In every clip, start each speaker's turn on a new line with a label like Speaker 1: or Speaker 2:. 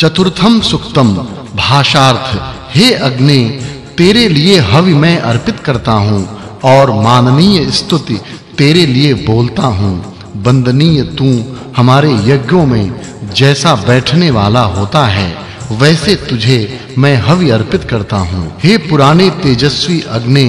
Speaker 1: चतुर्थम सुक्तम, भाषार्थ, हे अग्नि, तेरे लिए हवि मैं अर्पित करता हूँ, और माननीय स्तुति तेरे लिए बोलता हूँ। वंदनीय तू हमारे यज्ञों में जैसा बैठने वाला होता है, वैसे तुझे मैं हवि अर्पित करता हूँ। हे पुराने तेजस्वी अग्नि,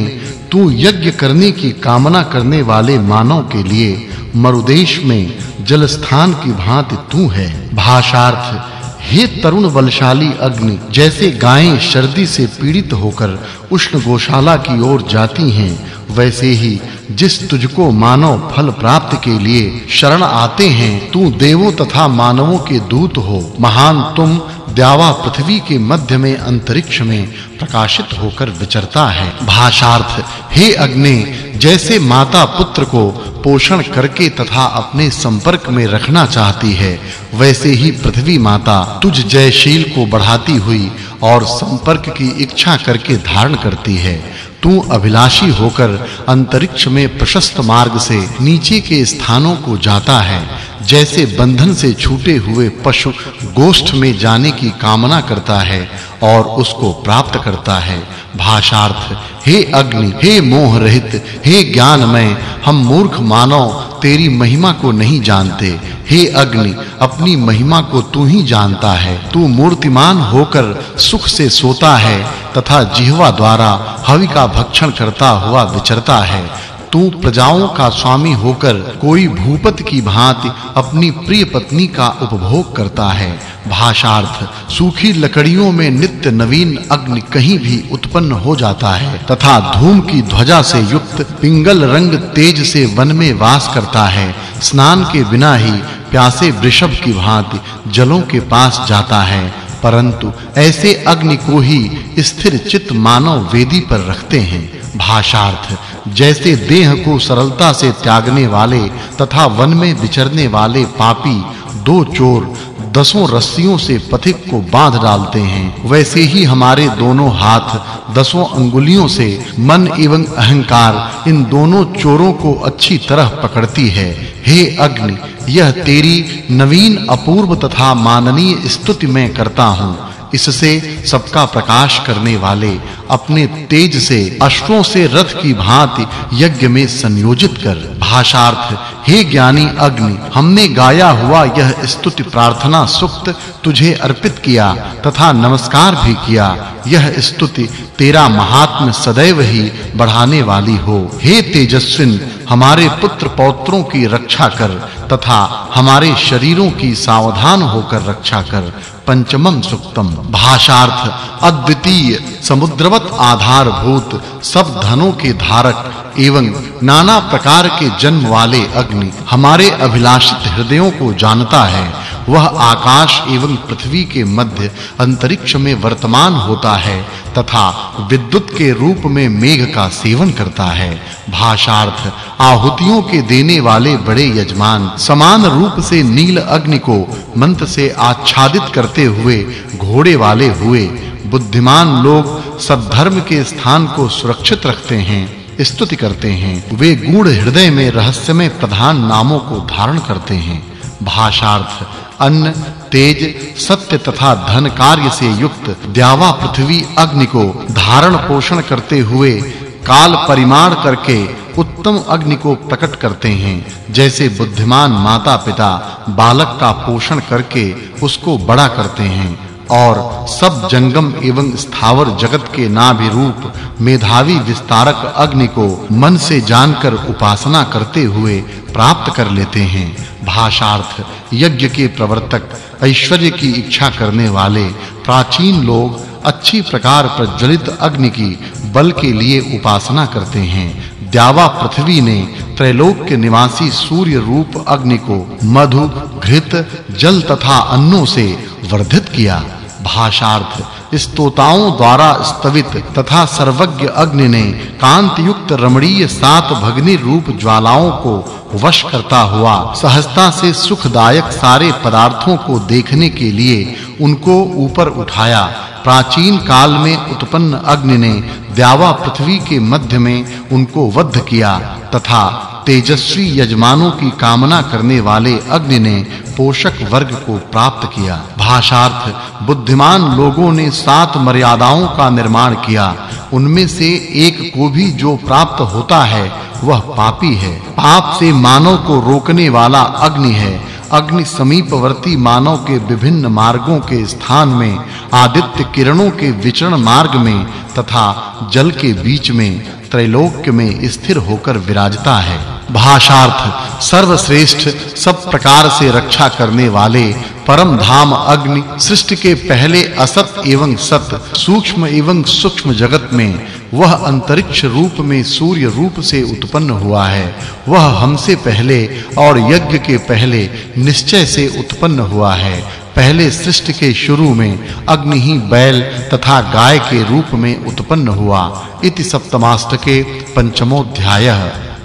Speaker 1: तू यज्ञ करने की कामना करने वाले मानव के लिए मरुदेश में जल स्थान की भांति तू है। भाषार्थ हे तरुण बलशाली अग्नि, जैसे गायें सर्दी से पीड़ित होकर उष्ण गौशाला की ओर जाती हैं, वैसे ही जिस तुझको मानव फल प्राप्त के लिए शरण आते हैं, तू देवों तथा मानवों के दूत हो। महान तुम द्यावा पृथ्वी के मध्य में अंतरिक्ष में प्रकाशित होकर विचरता है। भाषार्थ, हे अग्नि जैसे माता पुत्र को पोषण करके तथा अपने संपर्क में रखना चाहती है, वैसे ही पृथ्वी माता तुझ जयशील को बढ़ाती हुई और संपर्क की इच्छा करके धारण करती है। तू अभिलाषी होकर अंतरिक्ष में प्रशस्त मार्ग से नीचे के स्थानों को जाता है जैसे बंधन से छूटे हुए पशु गोष्ठ में जाने की कामना करता है और उसको प्राप्त करता है। भाषार्थ, हे अग्नि, हे मोह रहित, हे ज्ञानमय, हम मूर्ख मानव, तेरी महिमा को नहीं जानते। हे अग्नि, अपनी महिमा को तू ही जानता है। तू मूर्तिमान होकर सुख से सोता है तथा जिह्वा द्वारा हवि का भक्षण करता हुआ विचरता है। तू प्रजाओं का स्वामी होकर कोई भूपत की भांति अपनी प्रिय पत्नी का उपभोग करता है। भाषार्थ, सूखी लकड़ियों में नित्य नवीन अग्नि कहीं भी उत्पन्न हो जाता है, तथा धूम की ध्वजा से युक्त पिंगल रंग तेज से वन में वास करता है। स्नान के बिना ही प्यासे वृषभ की भांति जलों के पास जाता है। परंतु ऐसे अग्नि को ही स्थिर चित्त मानव वेदी पर रखते हैं। भाषार्थ जैसे देह को सरलता से त्यागने वाले तथा वन में विचरने वाले पापी दो चोर दसों रस्सियों से पथिक को बाँध डालते हैं। वैसे ही हमारे दोनों हाथ दसों अंगुलियों से मन एवं अहंकार इन दोनों चोरों को अच्छी तरह पकड़ती है। हे अग्नि, यह तेरी नवीन अपूर्व तथा माननीय स्तुति मैं करता हूँ। इससे सबका प्रकाश करने वाले अपने तेज से, अश्वों से रथ की भांति यज्ञ में संयोजित कर, भाषार्थ, हे ज्ञानी अग्नि, हमने गाया हुआ यह स्तुति प्रार्थना सुक्त तुझे अर्पित किया तथा नमस्कार भी किया। यह स्तुति तेरा महात्म सदैव ही बढ़ाने वाली हो। हे तेजस्विन, हमारे पुत्र पौत्रों की रक्षा कर तथा हमारे शरीरों की सावधान होकर रक्षा कर। पंचमम सुक्तम भाषार्थ, अद्वितीय, समुद्रवत आधारभूत, सब धनों के धारक, एवं नाना प्रकार के जन्म वाले अग्नि हमारे अभिलाषित हृदयों को जानता है। वह आकाश एवं पृथ्वी के मध्य अंतरिक्ष में वर्तमान होता है तथा विद्युत के रूप में मेघ का सेवन करता है। भाषार्थ, आहुतियों के देने वाले बड़े यजमान समान रूप से नील अग्नि को मंत्र से आच्छादित करते हुए, घोड़े वाले हुए, बुद्धिमान लोग सद्धर्म के स्थान को सुरक्षित रखते हैं, स्तुति करते हैं। वे गूढ़ हृदय में रहस्यमय प्रधान नामों को धारण करते हैं। भाषार्थ, अन्न, तेज, सत्य तथा धन कार्य से युक्त द्यावा पृथ्वी अग्नि को धारण पोषण करते हुए काल परिमाण करके उत्तम अग्नि को प्रकट करते हैं। जैसे बुद्धिमान माता-पिता बालक का पोषण करके उसको बड़ा करते हैं और सब जंगम एवं स्थावर जगत के नाभि रूप मेधावी विस्तारक अग्नि को मन से जानकर उपासना करते हुए प्राप्त कर लेते हैं। भाषार्थ, यज्ञ के प्रवर्तक, ऐश्वर्य की इच्छा करने वाले प्राचीन लोग अच्छी प्रकार प्रज्वलित अग्नि की बल के लिए उपासना करते हैं। द्यावा पृथ्वी ने त्रैलोक के निवासी सूर्य रूप अग्नि को मधु, घृत, जल तथा अन्नों से वर्धित किया। भाषार्थ स्तोताओं द्वारा स्तवित तथा सर्वज्ञ अग्नि ने कांति युक्त रमणीय सात भग्नि रूप ज्वालाओं को वश करता हुआ सहजता से सुखदायक सारे पदार्थों को देखने के लिए उनको ऊपर उठाया। प्राचीन काल में उत्पन्न अग्नि ने द्यावा पृथ्वी के मध्य में उनको वध किया तथा तेजस्वी यजमानों की कामना करने वाले अग्नि ने पोषक वर्ग को प्राप्त किया। भाषार्थ, बुद्धिमान लोगों ने सात मर्यादाओं का निर्माण किया। उनमें से एक को भी जो प्राप्त होता है, वह पापी है। पाप से मानव को रोकने वाला अग्नि है। अग्नि समीपवर्ती मानव के विभिन्न मार्गों के स्थान में, आदित्य किरणों के विचरण मार्ग में तथा जल के बीच में त्रैलोक्य में स्थिर होकर विराजता है। भाषार्थ, सर्वश्रेष्ठ, सब प्रकार से रक्षा करने वाले, परम धाम अग्नि, सृष्टि के पहले असत एवं सत, सूक्ष्म एवं सूक्ष्म जगत में, वह अंतरिक्ष रूप में सूर्य रूप से उत्पन्न हुआ है। वह हमसे पहले और यज्ञ के पहले निश्चय से उत्पन्न हुआ है। पहले सृष्टि के शुरू में अग्नि ही बैल तथा गाय के रूप में उत्पन्न हुआ। इति सप्तमाष्टके पंचमोध्यायः।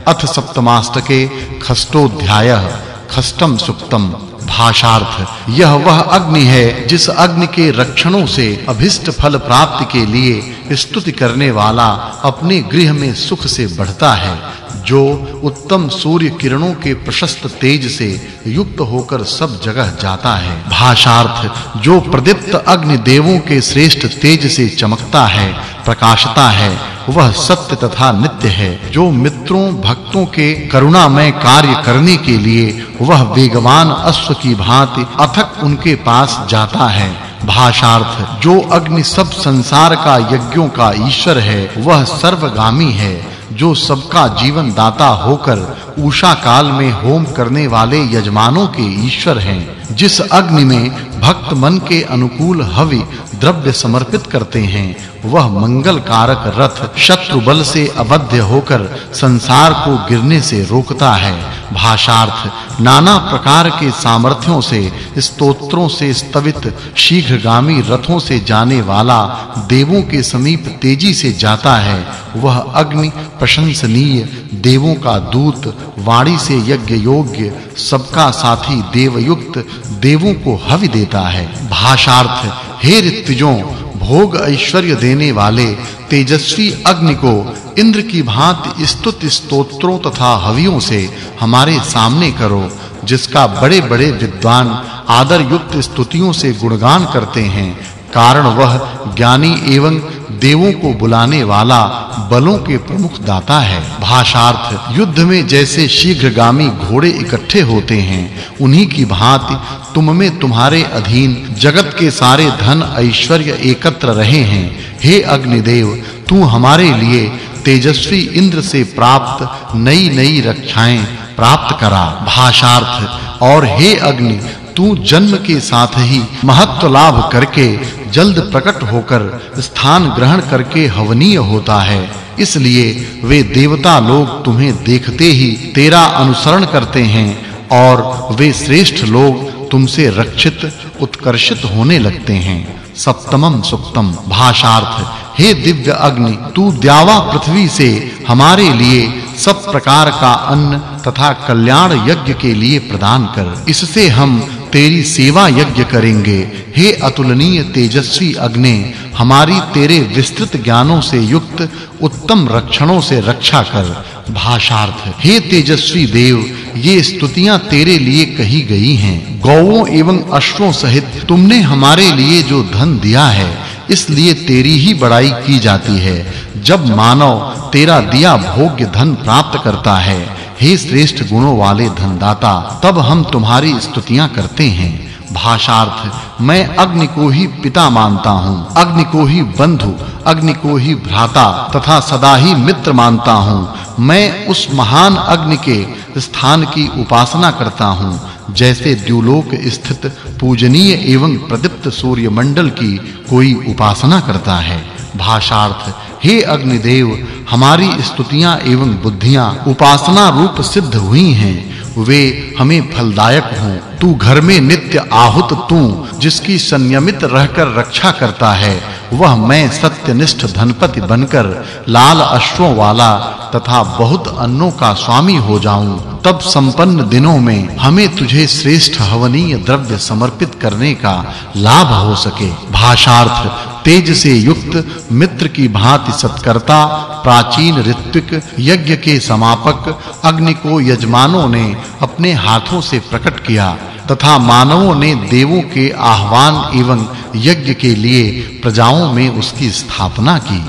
Speaker 1: अथ सप्तमाष्टके खष्टोध्यायः। खष्टम सुक्तम भाषार्थ, यह वह अग्नि है जिस अग्नि के रक्षणों से अभिष्ट फल प्राप्ति के लिए स्तुति करने वाला अपने गृह में सुख से बढ़ता है। जो उत्तम सूर्य किरणों के प्रशस्त तेज से युक्त होकर सब जगह जाता है। भाषार्थ, जो प्रदीप्त अग्नि देवों के श्रेष्ठ तेज से चमकता है, प्रकाशता है, वह सत्य तथा नित्य है। जो मित्रों, भक्तों के करुणामय कार्य करने के लिए वह वेगवान अश्व की भांति अथक उनके पास जाता है। भाषार्थ, जो अग्नि सब संसार का यज्ञों का ईश्वर है, वह सर्वगामी है। जो सबका जीवन दाता होकर उषा काल में होम करने वाले यजमानों के ईश्वर हैं। जिस अग्नि में भक्त मन के अनुकूल हवि द्रव्य समर्पित करते हैं, वह मंगल कारक रथ शत्रु बल से अबद्ध होकर संसार को गिरने से रोकता है। भाषार्थ, नाना प्रकार के सामर्थ्यों से, स्तोत्रों से स्तवित, शीघ्रगामी रथों से जाने वाला देवों के समीप तेज़ी से जाता है। वह अग्नि प्रशंसनीय, देवों का दूत, वाणी से यज्ञ योग्य, सबका साथी देवयुक्त देवों को हवि देता है। भाषार्थ, हे ऋतुजों भोग ऐश्वर्य देने वाले, तेजस्वी अग्नि को, इंद्र की भांति स्तुति स्तोत्रों तथा हवियों से हमारे सामने करो, जिसका बड़े-बड़े विद्वान आदर युक्त स्तुतियों से गुणगान करते हैं। कारण वह ज्ञानी एवं देवों को बुलाने वाला बलों के प्रमुख दाता है। भाषार्थ, युद्ध में जैसे शीघ्रगामी घोड़े इकट्ठे होते हैं, उन्हीं की भांति तुम में तुम्हारे अधीन जगत के सारे धन ऐश्वर्य एकत्र रहे हैं। हे अग्निदेव, तू हमारे लिए तेजस्वी इंद्र से प्राप्त नई-नई रक्षाएँ प्राप्त करा। भाषार्थ, और हे अग्नि तू जन्म के साथ ही महत्व लाभ करके जल्द प्रकट होकर स्थान ग्रहण करके हवनीय होता है। इसलिए वे देवता लोग तुम्हें देखते ही तेरा अनुसरण करते हैं और वे श्रेष्ठ लोग तुमसे रक्षित, उत्कर्षित होने लगते हैं। सप्तमम सुक्तम भाषार्थ, हे दिव्य अग्नि, तू द्यावा पृथ्वी से हमारे लिए सब प्रकार का अन्न तथा कल्याण यज्ञ के लिए प्रदान कर। इससे हम तेरी सेवा यज्ञ करेंगे। हे अतुलनीय तेजस्वी अग्नि, हमारी तेरे विस्तृत ज्ञानों से युक्त, उत्तम रक्षणों से रक्षा कर, भाषार्थ। हे तेजस्वी देव, ये स्तुतियाँ तेरे लिए कही गई हैं। गौओं एवं अश्वों सहित तुमने हमारे लिए जो धन दिया है, इसलिए तेरी ही बड़ाई की जाती है। जब मानव तेरा दिया भोग्य धन प्राप्त करता है हे श्रेष्ठ गुणों वाले धनदाता, तब हम तुम्हारी स्तुतियाँ करते हैं। भाषार्थ, मैं अग्नि को ही पिता मानता हूँ, अग्नि को ही बंधु, अग्नि को ही भ्राता तथा सदा ही मित्र मानता हूँ। मैं उस महान अग्नि के स्थान की उपासना करता हूँ, जैसे द्युलोक स्थित पूजनीय एवं प्रदीप्त सूर्य मंडल की कोई उपासना करता है। भाषार्थ, हे अग्निदेव, हमारी स्तुतियाँ एवं बुद्धियाँ उपासना रूप सिद्ध हुई हैं। वे हमें फलदायक हों। तू घर में नित्य आहुत तू, जिसकी संयमित रहकर रक्षा करता है, वह मैं सत्यनिष्ठ धनपति बनकर लाल अश्वों वाला तथा बहुत अन्नों का स्वामी हो जाऊँ। तब संपन्न दिनों में हमें तुझे श्रेष्ठ हवनीय द्रव्य समर्पित करने का लाभ हो सके। भाषार्थ तेज से युक्त मित्र की भांति सत्कर्ता, प्राचीन ऋत्विक, यज्ञ के समापक, अग्नि को यजमानों ने अपने हाथों से प्रकट किया, तथा मानवों ने देवों के आह्वान एवं यज्ञ के लिए प्रजाओं में उसकी स्थापना की।